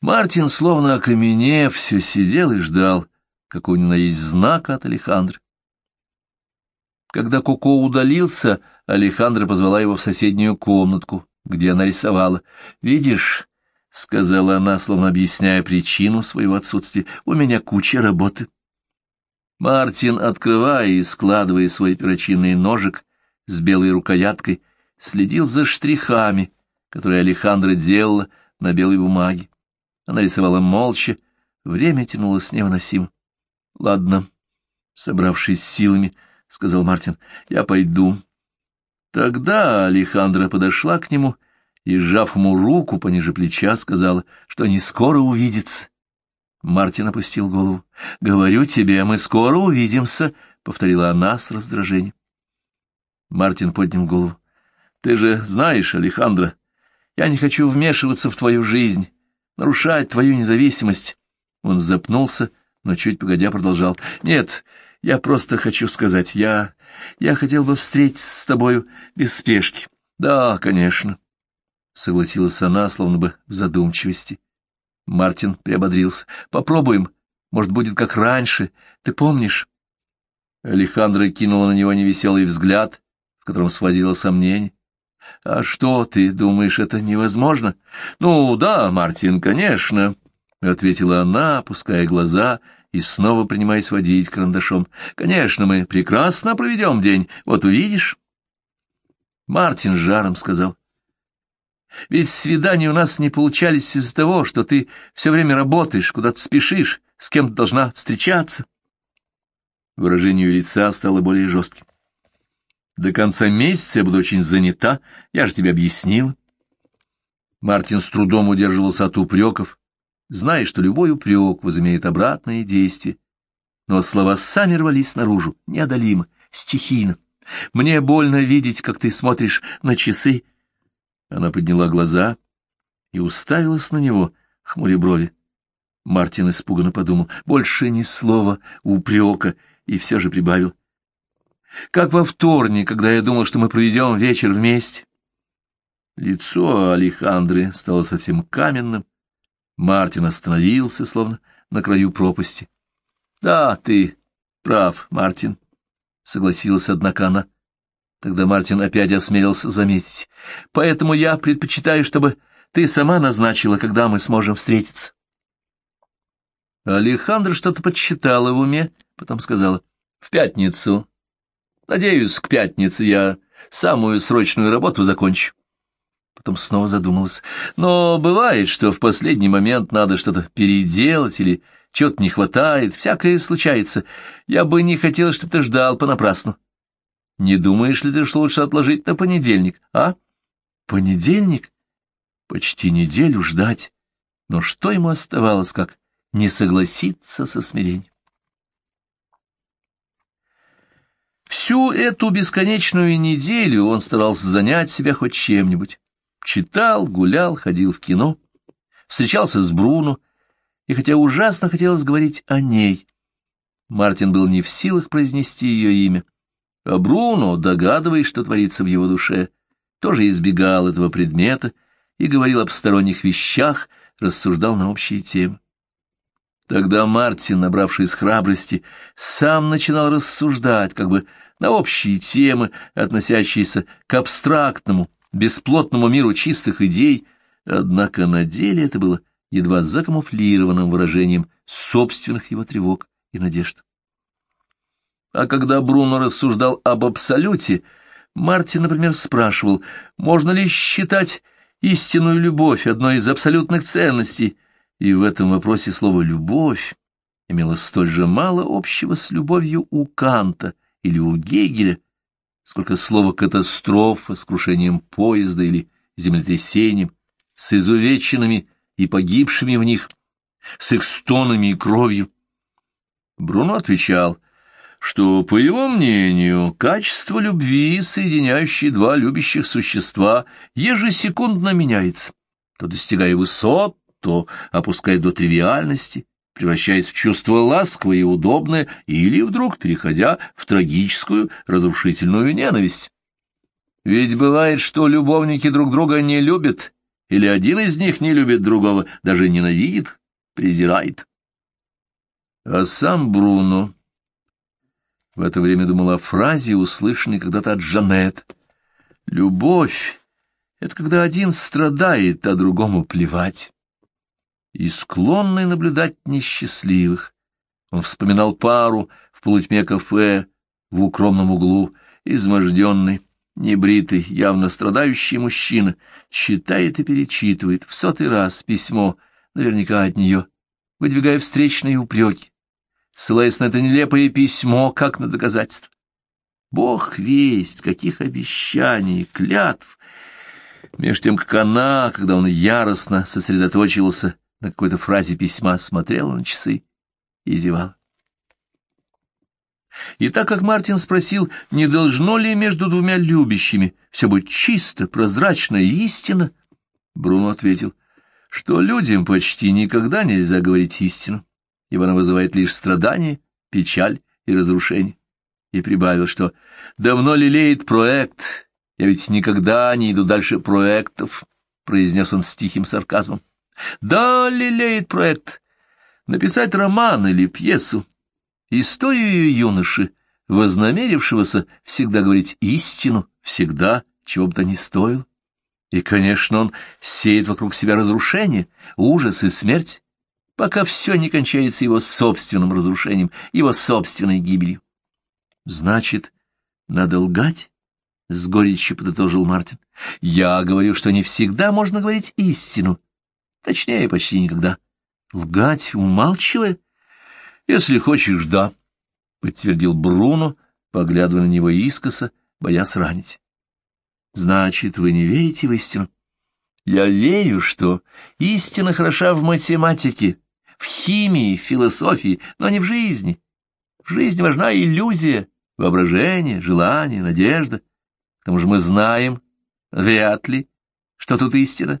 Мартин, словно окаменев, все сидел и ждал, какой у него есть знак от Алехандры. Когда Коко удалился, Алехандра позвала его в соседнюю комнатку, где она рисовала. «Видишь», — сказала она, словно объясняя причину своего отсутствия, — «у меня куча работы». Мартин, открывая и складывая свой перочинный ножик с белой рукояткой, следил за штрихами, которые Алехандра делала на белой бумаге. Она рисовала молча, время тянулось невыносимо. — Ладно, собравшись силами, — сказал Мартин, — я пойду. Тогда Алехандра подошла к нему и, сжав ему руку пониже плеча, сказала, что не скоро увидится. Мартин опустил голову. — Говорю тебе, мы скоро увидимся, — повторила она с раздражением. Мартин поднял голову. — Ты же знаешь, Алехандра, я не хочу вмешиваться в твою жизнь нарушать твою независимость. Он запнулся, но чуть погодя продолжал. Нет, я просто хочу сказать, я... я хотел бы встретиться с тобою без спешки. Да, конечно. Согласилась она, словно бы в задумчивости. Мартин приободрился. Попробуем. Может, будет как раньше. Ты помнишь? Алехандро кинула на него невеселый взгляд, в котором сводило сомнение. — А что, ты думаешь, это невозможно? — Ну, да, Мартин, конечно, — ответила она, опуская глаза и снова принимаясь водить карандашом. — Конечно, мы прекрасно проведем день, вот увидишь. Мартин жаром сказал. — Ведь свидания у нас не получались из-за того, что ты все время работаешь, куда-то спешишь, с кем-то должна встречаться. Выражение лица стало более жестким. До конца месяца я буду очень занята, я же тебе объяснил. Мартин с трудом удерживался от упреков, зная, что любой упрек возымеет обратное действие. Но слова сами рвались наружу, неодолимо, стихийно. «Мне больно видеть, как ты смотришь на часы». Она подняла глаза и уставилась на него, хмуря брови. Мартин испуганно подумал, больше ни слова упрека, и все же прибавил как во вторник, когда я думал, что мы проведем вечер вместе. Лицо Алехандры стало совсем каменным. Мартин остановился, словно на краю пропасти. — Да, ты прав, Мартин, — согласилась, однако, она. Тогда Мартин опять осмелился заметить. — Поэтому я предпочитаю, чтобы ты сама назначила, когда мы сможем встретиться. Алехандра что-то подсчитала в уме, потом сказала. — В пятницу Надеюсь, к пятнице я самую срочную работу закончу. Потом снова задумалась. Но бывает, что в последний момент надо что-то переделать или чего-то не хватает, всякое случается. Я бы не хотела, чтобы ты ждал понапрасну. Не думаешь ли ты, что лучше отложить на понедельник, а? Понедельник? Почти неделю ждать. Но что ему оставалось, как не согласиться со смирением? Всю эту бесконечную неделю он старался занять себя хоть чем-нибудь. Читал, гулял, ходил в кино, встречался с Бруно, и хотя ужасно хотелось говорить о ней, Мартин был не в силах произнести ее имя. А Бруно, догадываясь, что творится в его душе, тоже избегал этого предмета и говорил об сторонних вещах, рассуждал на общие темы. Тогда Мартин, набравшись храбрости, сам начинал рассуждать, как бы на общие темы, относящиеся к абстрактному, бесплотному миру чистых идей, однако на деле это было едва закамуфлированным выражением собственных его тревог и надежд. А когда Бруно рассуждал об абсолюте, Мартин, например, спрашивал, можно ли считать истинную любовь одной из абсолютных ценностей — и в этом вопросе слово «любовь» имело столь же мало общего с любовью у Канта или у Гегеля, сколько слово «катастрофа» с крушением поезда или землетрясением, с изувеченными и погибшими в них, с их стонами и кровью. Бруно отвечал, что, по его мнению, качество любви, соединяющее два любящих существа, ежесекундно меняется, то достигая высот, то опускаясь до тривиальности, превращаясь в чувство ласковое и удобное, или вдруг переходя в трагическую, разрушительную ненависть. Ведь бывает, что любовники друг друга не любят или один из них не любит другого, даже ненавидит, презирает. А сам Бруно в это время думал о фразе, услышанной когда-то от Жанет. «Любовь — это когда один страдает, а другому плевать». И склонный наблюдать несчастливых. Он вспоминал пару в полутьме кафе в укромном углу, изможденный, небритый, явно страдающий мужчина, читает и перечитывает в сотый раз письмо, наверняка от нее, выдвигая встречные упреки, ссылаясь на это нелепое письмо, как на доказательство. Бог весть, каких обещаний, клятв! Меж тем, как она, когда он яростно сосредоточился на какой-то фразе письма, смотрела на часы и зевала. И так как Мартин спросил, не должно ли между двумя любящими все быть чисто, прозрачно и истинно, Бруно ответил, что людям почти никогда нельзя говорить истину, ибо она вызывает лишь страдания, печаль и разрушение. И прибавил, что давно лелеет проект, я ведь никогда не иду дальше проектов, произнес он с тихим сарказмом. Да, лелеет проект. Написать роман или пьесу, Историю юноши, вознамерившегося всегда говорить истину, всегда, чего бы то ни стоил. И, конечно, он сеет вокруг себя разрушение, ужас и смерть, пока все не кончается его собственным разрушением, его собственной гибелью. Значит, надо лгать? — с горечью подытожил Мартин. — Я говорю, что не всегда можно говорить истину. Точнее, почти никогда. Лгать, умалчивая? Если хочешь, да, — подтвердил Бруно, поглядывая на него искоса, боясь ранить. Значит, вы не верите в истину? Я верю, что истина хороша в математике, в химии, в философии, но не в жизни. В жизни важна иллюзия, воображение, желание, надежда. К тому же мы знаем, вряд ли, что тут истина.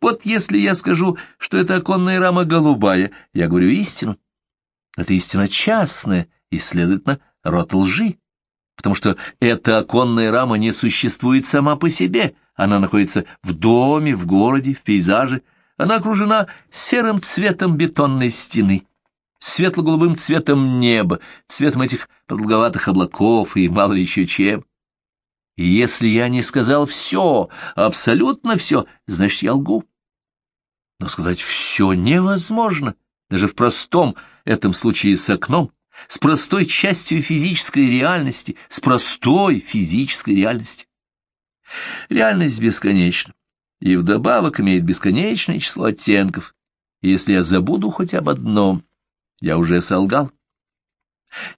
Вот если я скажу, что эта оконная рама голубая, я говорю истину. Это истина частная и, следовательно, род лжи, потому что эта оконная рама не существует сама по себе, она находится в доме, в городе, в пейзаже, она окружена серым цветом бетонной стены, светло-голубым цветом неба, цветом этих продолговатых облаков и мало еще чем. И если я не сказал все, абсолютно все, значит, я лгу. Но сказать все невозможно, даже в простом этом случае с окном, с простой частью физической реальности, с простой физической реальности. Реальность бесконечна, и вдобавок имеет бесконечное число оттенков. И если я забуду хоть об одном, я уже солгал.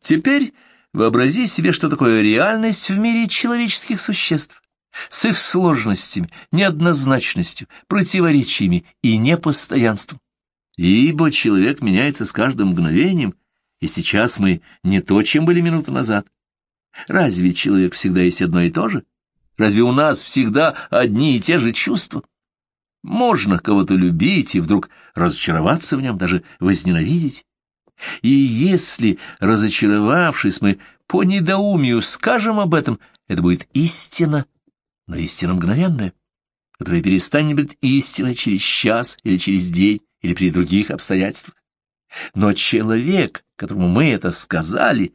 Теперь вообрази себе, что такое реальность в мире человеческих существ, с их сложностями, неоднозначностью, противоречиями и непостоянством. Ибо человек меняется с каждым мгновением, и сейчас мы не то, чем были минуту назад. Разве человек всегда есть одно и то же? Разве у нас всегда одни и те же чувства? Можно кого-то любить и вдруг разочароваться в нем, даже возненавидеть. И если, разочаровавшись, мы по недоумию скажем об этом, это будет истина, но истина мгновенная, которая перестанет быть истиной через час или через день, или при других обстоятельствах. Но человек, которому мы это сказали,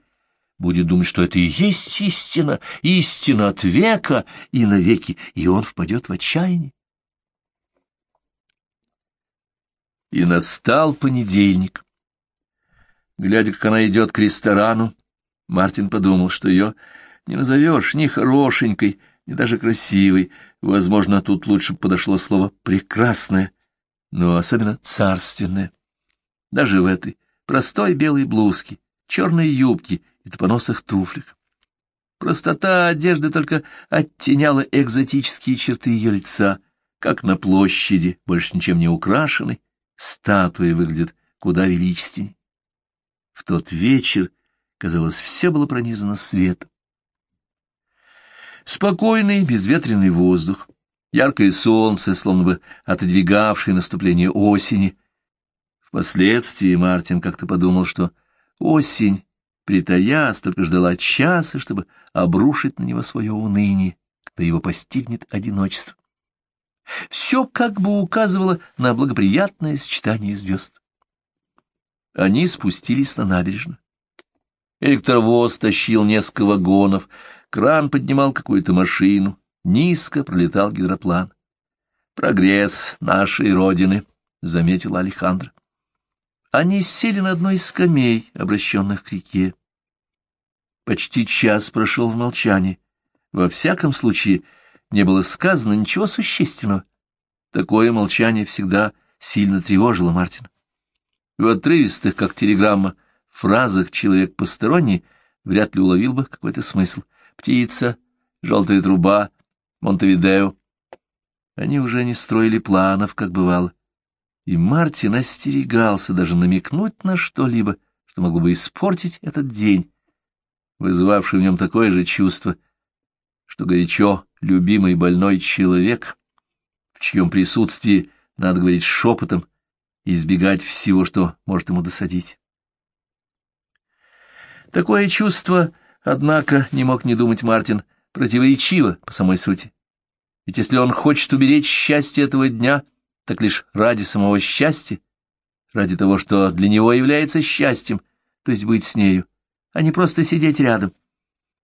будет думать, что это и есть истина, истина от века и навеки, и он впадет в отчаяние. И настал понедельник. Глядя, как она идет к ресторану, Мартин подумал, что ее не назовешь ни хорошенькой, ни даже красивой. Возможно, тут лучше подошло слово «прекрасное», но особенно царственная. Даже в этой простой белой блузке, черной юбке и топоносых туфлях. Простота одежды только оттеняла экзотические черты ее лица, как на площади, больше ничем не украшенной, статуи выглядят куда величественней. В тот вечер, казалось, все было пронизано светом. Спокойный, безветренный воздух, яркое солнце, словно бы отодвигавшее наступление осени. Впоследствии Мартин как-то подумал, что осень, притаясь, только ждала часа, чтобы обрушить на него свое уныние, когда его постигнет одиночество. Все как бы указывало на благоприятное сочетание звезд. Они спустились на набережную. Электровоз тащил несколько вагонов, кран поднимал какую-то машину, низко пролетал гидроплан. «Прогресс нашей Родины», — заметил Алехандро. Они сели на одной из скамей, обращенных к реке. Почти час прошел в молчании. Во всяком случае, не было сказано ничего существенного. Такое молчание всегда сильно тревожило Мартина. В отрывистых, как телеграмма, фразах человек посторонний вряд ли уловил бы какой-то смысл. Птица, желтая труба, Монтевидео. Они уже не строили планов, как бывало. И Мартин остерегался даже намекнуть на что-либо, что могло бы испортить этот день, вызывавший в нем такое же чувство, что горячо любимый больной человек, в чьем присутствии надо говорить шепотом избегать всего, что может ему досадить. Такое чувство, однако, не мог не думать Мартин, противоречиво по самой сути. Ведь если он хочет уберечь счастье этого дня, так лишь ради самого счастья, ради того, что для него является счастьем, то есть быть с нею, а не просто сидеть рядом.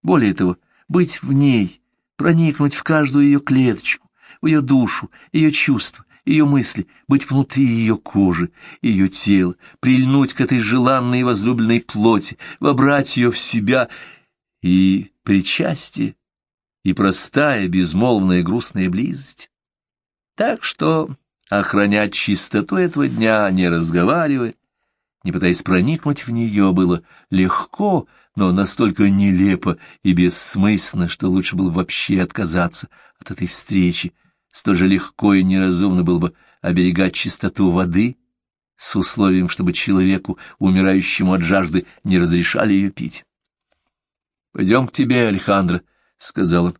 Более того, быть в ней, проникнуть в каждую ее клеточку, в ее душу, ее чувства, ее мысли, быть внутри ее кожи, ее тела, прильнуть к этой желанной и возлюбленной плоти, вобрать ее в себя и причастие, и простая, безмолвная, грустная близость. Так что охранять чистоту этого дня, не разговаривая, не пытаясь проникнуть в нее, было легко, но настолько нелепо и бессмысленно, что лучше было вообще отказаться от этой встречи. Столь же легко и неразумно было бы оберегать чистоту воды с условием, чтобы человеку, умирающему от жажды, не разрешали ее пить. — Пойдем к тебе, Александра, — сказал он.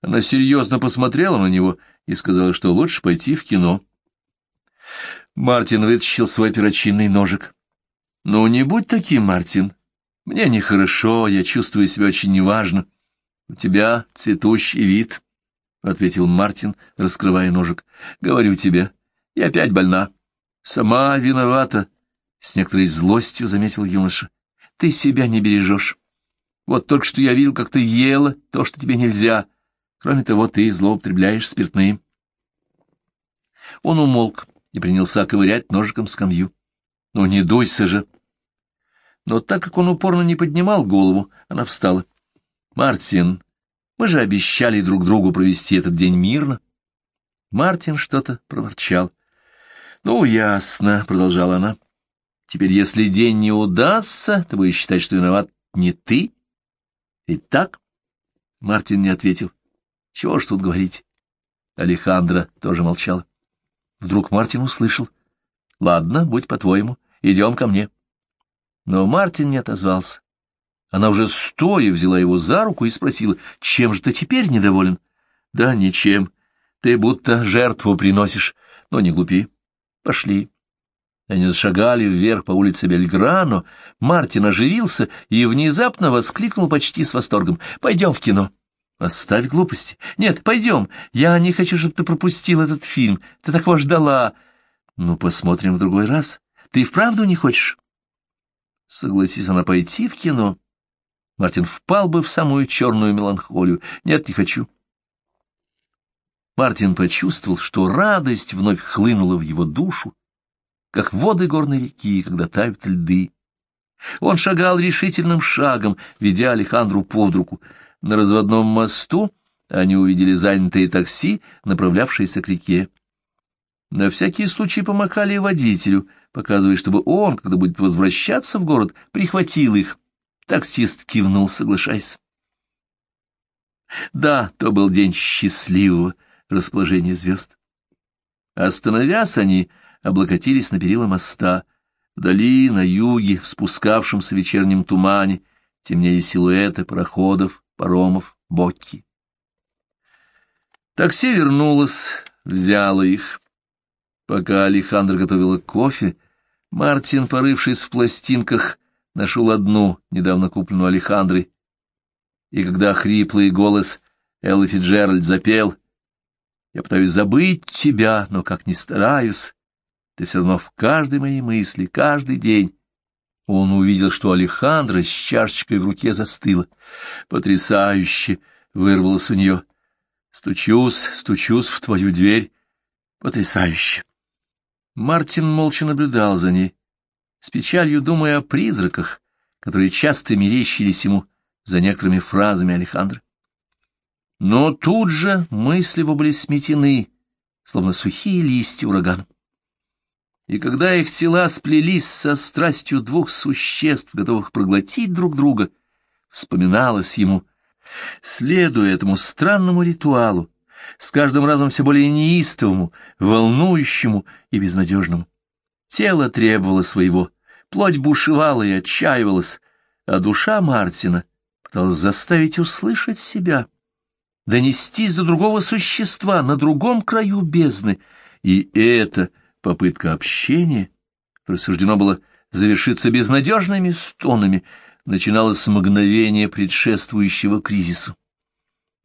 Она серьезно посмотрела на него и сказала, что лучше пойти в кино. Мартин вытащил свой перочинный ножик. — Ну, не будь таким, Мартин. Мне нехорошо, я чувствую себя очень неважно. — У тебя цветущий вид, — ответил Мартин, раскрывая ножик. — Говорю тебе, я опять больна. — Сама виновата, — с некоторой злостью заметил юноша. — Ты себя не бережешь. Вот только что я видел, как ты ела то, что тебе нельзя. Кроме того, ты злоупотребляешь спиртным. Он умолк и принялся ковырять ножиком скамью. Ну, не дуйся же. Но так как он упорно не поднимал голову, она встала. Мартин, мы же обещали друг другу провести этот день мирно. Мартин что-то проворчал. Ну, ясно, продолжала она. Теперь, если день не удастся, ты будешь считать, что виноват не ты. Ведь так? Мартин не ответил. Чего ж тут говорить? Алехандро тоже молчала. Вдруг Мартин услышал. «Ладно, будь по-твоему, идем ко мне». Но Мартин не отозвался. Она уже стоя взяла его за руку и спросила, «Чем же ты теперь недоволен?» «Да ничем. Ты будто жертву приносишь. Но не глупи. Пошли». Они зашагали вверх по улице Бельграно. Мартин оживился и внезапно воскликнул почти с восторгом. «Пойдем в кино». Оставь глупости. Нет, пойдем. Я не хочу, чтобы ты пропустил этот фильм. Ты такого ждала. Ну, посмотрим в другой раз. Ты вправду не хочешь? Согласись она пойти в кино. Мартин впал бы в самую черную меланхолию. Нет, не хочу. Мартин почувствовал, что радость вновь хлынула в его душу, как воды горной реки, когда тают льды. Он шагал решительным шагом, ведя Алехандру под руку — на разводном мосту они увидели занятые такси, направлявшиеся к реке. На всякий случай помахали водителю, показывая, чтобы он, когда будет возвращаться в город, прихватил их. Таксист кивнул, соглашаясь. Да, то был день счастливого расположения звезд. Остановясь, они облокотились на перила моста. Вдали, на юге, в спускавшемся вечернем тумане, темнее силуэты пароходов, паромов, Бокки. Такси вернулось, взяло их. Пока Алехандро готовила кофе, Мартин, порывшись в пластинках, нашел одну, недавно купленную Алехандрой. И когда хриплый голос Эллы Фиджеральд запел Я пытаюсь забыть тебя, но как ни стараюсь, ты все равно в каждой моей мысли, каждый день. Он увидел, что Алехандра с чашечкой в руке застыла. Потрясающе! — вырвалось у нее. Стучусь, стучусь в твою дверь. Потрясающе! Мартин молча наблюдал за ней, с печалью думая о призраках, которые часто мерещились ему за некоторыми фразами Алехандра. Но тут же мысли его были сметены, словно сухие листья урагана. И когда их тела сплелись со страстью двух существ, готовых проглотить друг друга, вспоминалось ему, следуя этому странному ритуалу, с каждым разом все более неистовому, волнующему и безнадежному. Тело требовало своего, плоть бушевала и отчаивалась, а душа Мартина пыталась заставить услышать себя, донестись до другого существа на другом краю бездны, и эта попытка общения, которое суждено было завершиться безнадежными стонами, начиналась с мгновения предшествующего кризису.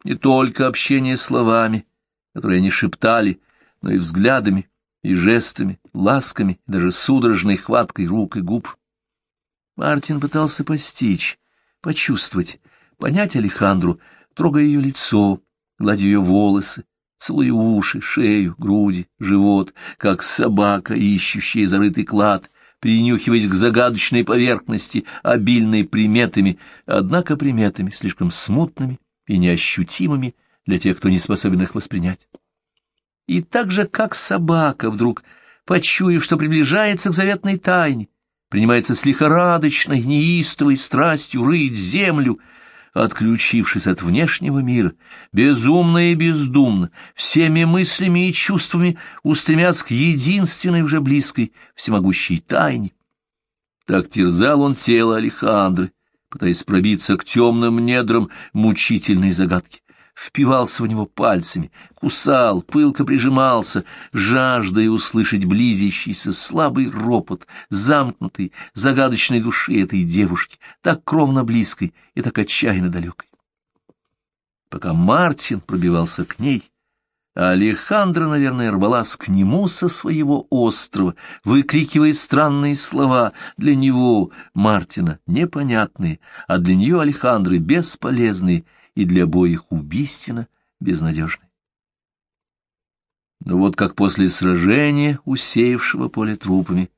Не только общение словами, которые они шептали, но и взглядами, и жестами, ласками, даже судорожной хваткой рук и губ. Мартин пытался постичь, почувствовать, понять Алехандру, трогая ее лицо, гладя ее волосы, целуя уши, шею, груди, живот, как собака, ищущая зарытый клад, принюхиваясь к загадочной поверхности, обильной приметами, однако приметами слишком смутными и неощутимыми для тех, кто не способен их воспринять. И так же, как собака, вдруг, почуяв, что приближается к заветной тайне, принимается с лихорадочной, неистовой страстью рыть землю, отключившись от внешнего мира, безумно и бездумно, всеми мыслями и чувствами устремясь к единственной уже близкой, всемогущей тайне. Так терзал он тело Алехандры, пытаясь пробиться к темным недрам мучительной загадки впивался в него пальцами, кусал, пылко прижимался, жаждая услышать близящийся слабый ропот замкнутой, загадочной души этой девушки, так кровно близкой и так отчаянно далекой. Пока Мартин пробивался к ней, а Алехандра, наверное, рвалась к нему со своего острова, выкрикивая странные слова, для него, Мартина, непонятные, а для нее, Алехандры, бесполезные — и для обоих убийственно безнадежной. Но вот как после сражения, усеявшего поле трупами,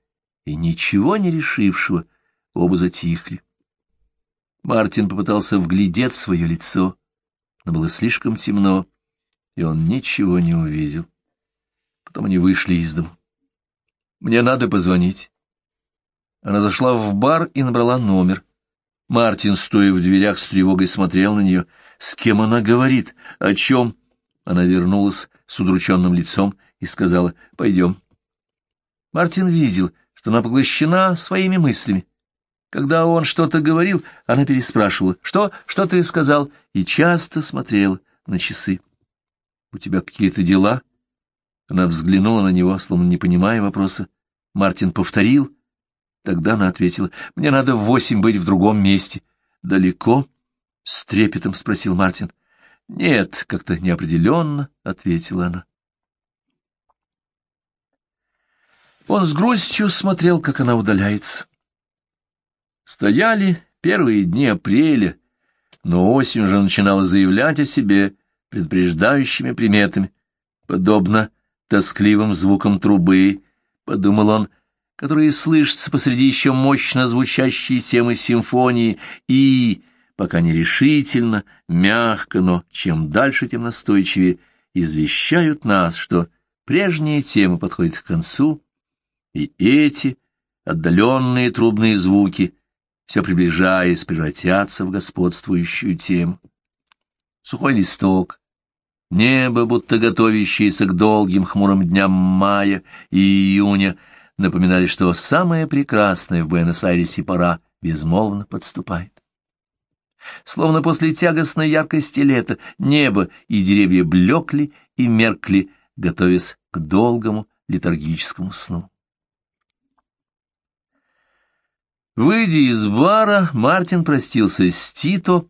и ничего не решившего, оба затихли. Мартин попытался вглядеть свое лицо, но было слишком темно, и он ничего не увидел. Потом они вышли из дома. «Мне надо позвонить». Она зашла в бар и набрала номер. Мартин, стоя в дверях, с тревогой смотрел на нее — с кем она говорит? О чем? Она вернулась с удрученным лицом и сказала, пойдем. Мартин видел, что она поглощена своими мыслями. Когда он что-то говорил, она переспрашивала, что, что ты сказал, и часто смотрела на часы. — У тебя какие-то дела? Она взглянула на него, словно не понимая вопроса. Мартин повторил. Тогда она ответила, — мне надо в восемь быть в другом месте. — Далеко? —— с трепетом спросил Мартин. — Нет, как-то неопределенно, — ответила она. Он с грустью смотрел, как она удаляется. Стояли первые дни апреля, но осень уже начинала заявлять о себе предупреждающими приметами, подобно тоскливым звукам трубы, — подумал он, — которые слышатся посреди еще мощно звучащей темы симфонии, и пока нерешительно, мягко, но чем дальше, тем настойчивее, извещают нас, что прежние темы подходят к концу, и эти отдаленные трубные звуки, все приближаясь, превратятся в господствующую тему. Сухой листок, небо, будто готовящееся к долгим хмурым дням мая и июня, напоминали, что самая прекрасная в Буэнос-Айресе пора безмолвно подступает. Словно после тягостной яркости лета небо и деревья блекли и меркли, готовясь к долгому летаргическому сну. Выйдя из бара, Мартин простился с Тито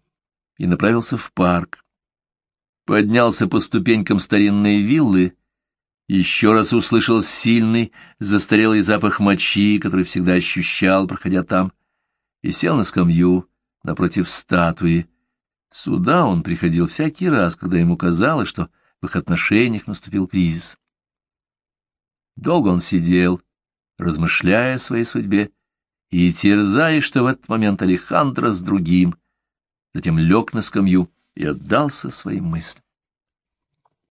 и направился в парк. поднялся по ступенькам старинной виллы, еще раз услышал сильный, застарелый запах мочи, который всегда ощущал, проходя там, и сел на скамью напротив статуи. Сюда он приходил всякий раз, когда ему казалось, что в их отношениях наступил кризис. Долго он сидел, размышляя о своей судьбе, и терзая, что в этот момент Алехандро с другим, затем лег на скамью и отдался своим мыслям.